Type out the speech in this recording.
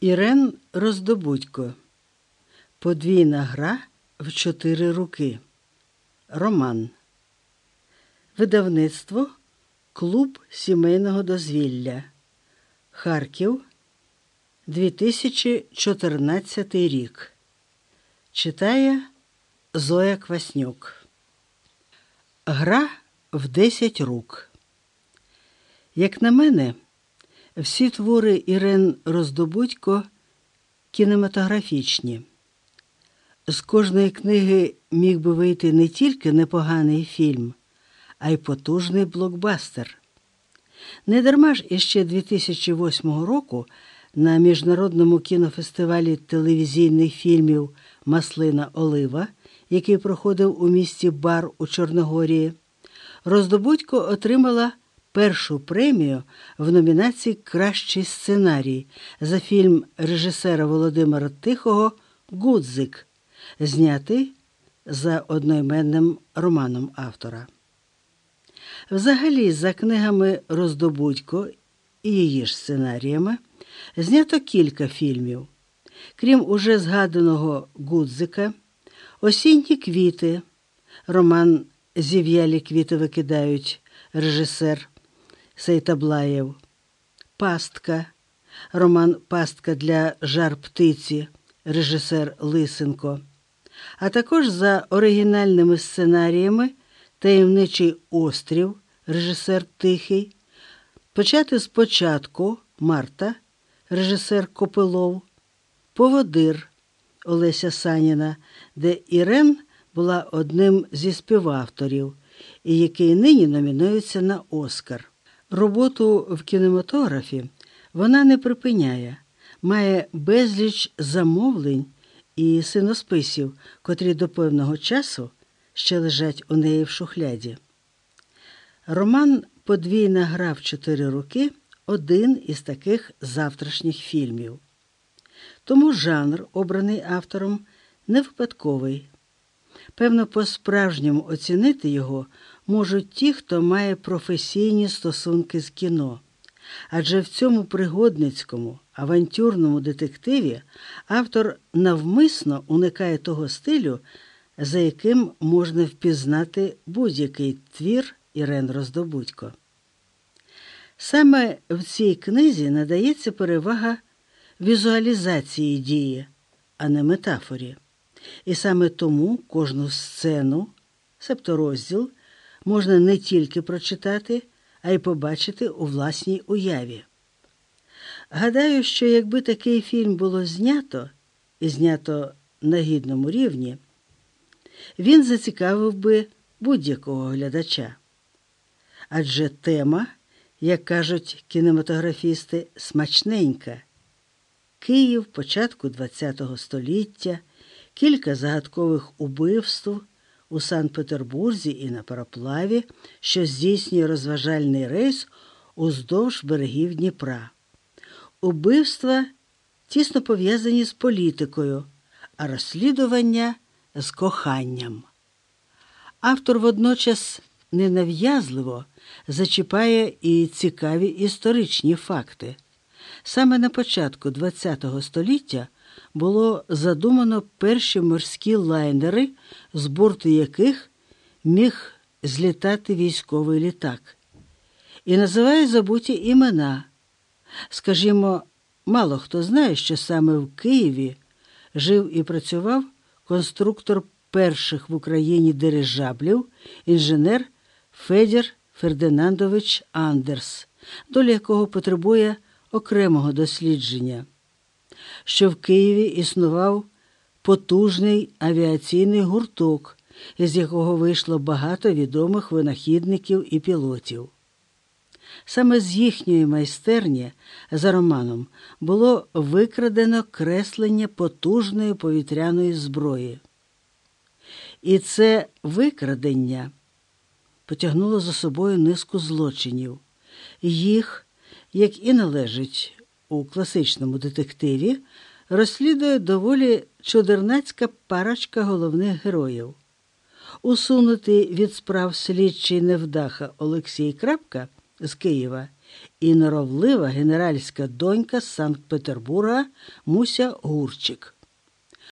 Ірен Роздобудько. Подвійна гра в чотири руки. Роман. Видавництво Клуб сімейного дозвілля. Харків. 2014 рік. Читає Зоя Кваснюк. Гра в 10 рук. Як на мене, всі твори Ірен Роздобудько кінематографічні. З кожної книги міг би вийти не тільки непоганий фільм, а й потужний блокбастер. Недарма ж іще 2008 року на міжнародному кінофестивалі телевізійних фільмів Маслина Олива, який проходив у місті Бар у Чорногорії, Роздобудько отримала першу премію в номінації Кращий сценарій за фільм режисера Володимира Тихого Гудзик, знятий за одноіменним романом автора. Взагалі, за книгами Роздобудько і її ж сценаріями знято кілька фільмів. Крім уже згаданого Гудзика, Осінні квіти, роман Зів'ялі квіти викидають режисер Сейтаблаєв, Пастка, роман Пастка для жар птиці, режисер Лисенко, а також за оригінальними сценаріями Таємничий острів, режисер Тихий, Почати спочатку Марта, режисер Копилов, Поводир Олеся Саніна, де Ірен була одним зі співавторів, і який нині номінується на Оскар. Роботу в кінематографі вона не припиняє, має безліч замовлень і синосписів, котрі до певного часу ще лежать у неї в шухляді. Роман Подвійна гра в чотири роки один із таких завтрашніх фільмів. Тому жанр, обраний автором, не випадковий. Певно, по-справжньому оцінити його можуть ті, хто має професійні стосунки з кіно. Адже в цьому пригодницькому, авантюрному детективі автор навмисно уникає того стилю, за яким можна впізнати будь-який твір Ірен Роздобудько. Саме в цій книзі надається перевага візуалізації дії, а не метафорі. І саме тому кожну сцену, себто розділ, можна не тільки прочитати, а й побачити у власній уяві. Гадаю, що якби такий фільм було знято і знято на гідному рівні, він зацікавив би будь-якого глядача. Адже тема, як кажуть кінематографісти, смачненька. Київ початку ХХ століття, кілька загадкових убивств у Санкт-Петербурзі і на пароплаві, що здійснює розважальний рейс уздовж берегів Дніпра. Убивства тісно пов'язані з політикою, а розслідування з коханням. Автор водночас ненав'язливо зачіпає і цікаві історичні факти. Саме на початку ХХ століття було задумано перші морські лайнери, з борту яких міг злітати військовий літак. І називає забуті імена. Скажімо, мало хто знає, що саме в Києві жив і працював конструктор перших в Україні дирижаблів, інженер Федір Фердинандович Андерс, доля якого потребує окремого дослідження, що в Києві існував потужний авіаційний гурток, із якого вийшло багато відомих винахідників і пілотів. Саме з їхньої майстерні за романом було викрадено креслення потужної повітряної зброї. І це викрадення потягнуло за собою низку злочинів. Їх, як і належить у класичному детективі, розслідує доволі чудернацька парочка головних героїв. Усунутий від справ слідчий невдаха Олексій Крапка з Києва і норовлива генеральська донька з Санкт Петербурга Муся Гурчик.